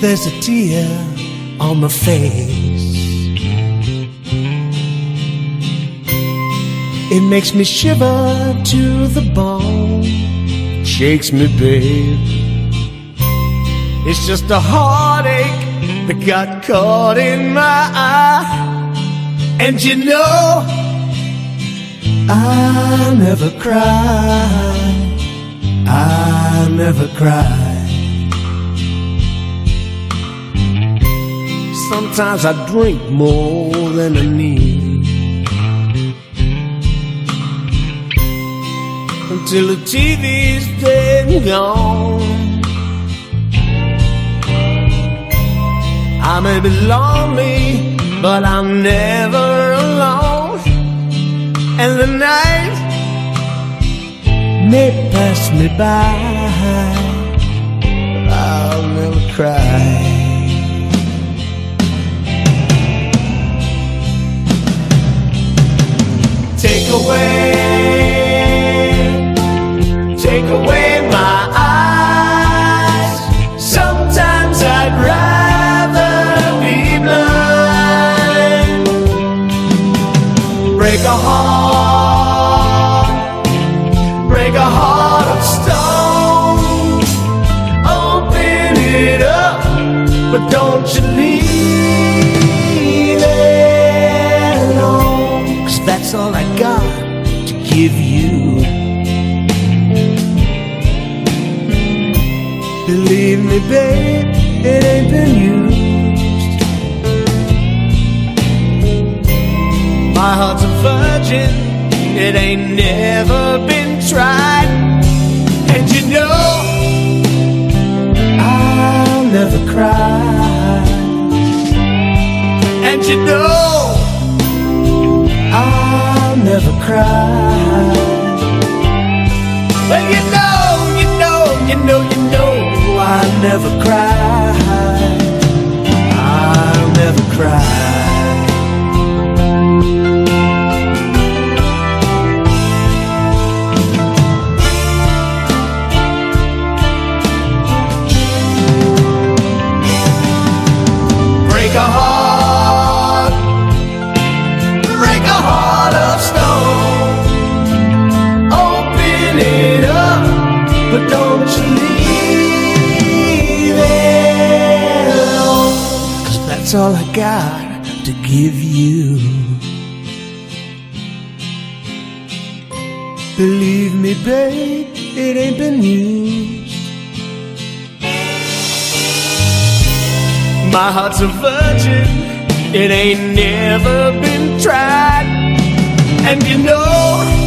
there's a tear on my face. It makes me shiver to the bone, shakes me, babe. It's just a heartache that got caught in my eye. And you know, I never cry. I never cry. Sometimes I drink more than I need. Until the TV's dead and gone. I may be lonely, but I'm never alone. And the night may pass me by, away, take away my eyes. Sometimes I'd rather be blind. Break a heart, break a heart of stone. Open it up, but don't you leave it alone. Cause that's all I got give you. Believe me, babe, it ain't been used. My heart's a virgin, it ain't never been tried. And you know, I'll never cry. And you know, never cry. Well, you know, you know, you know, you know, I'll never cry. That's all I got to give you. Believe me, babe, it ain't been used. My heart's a virgin, it ain't never been tried. And you know,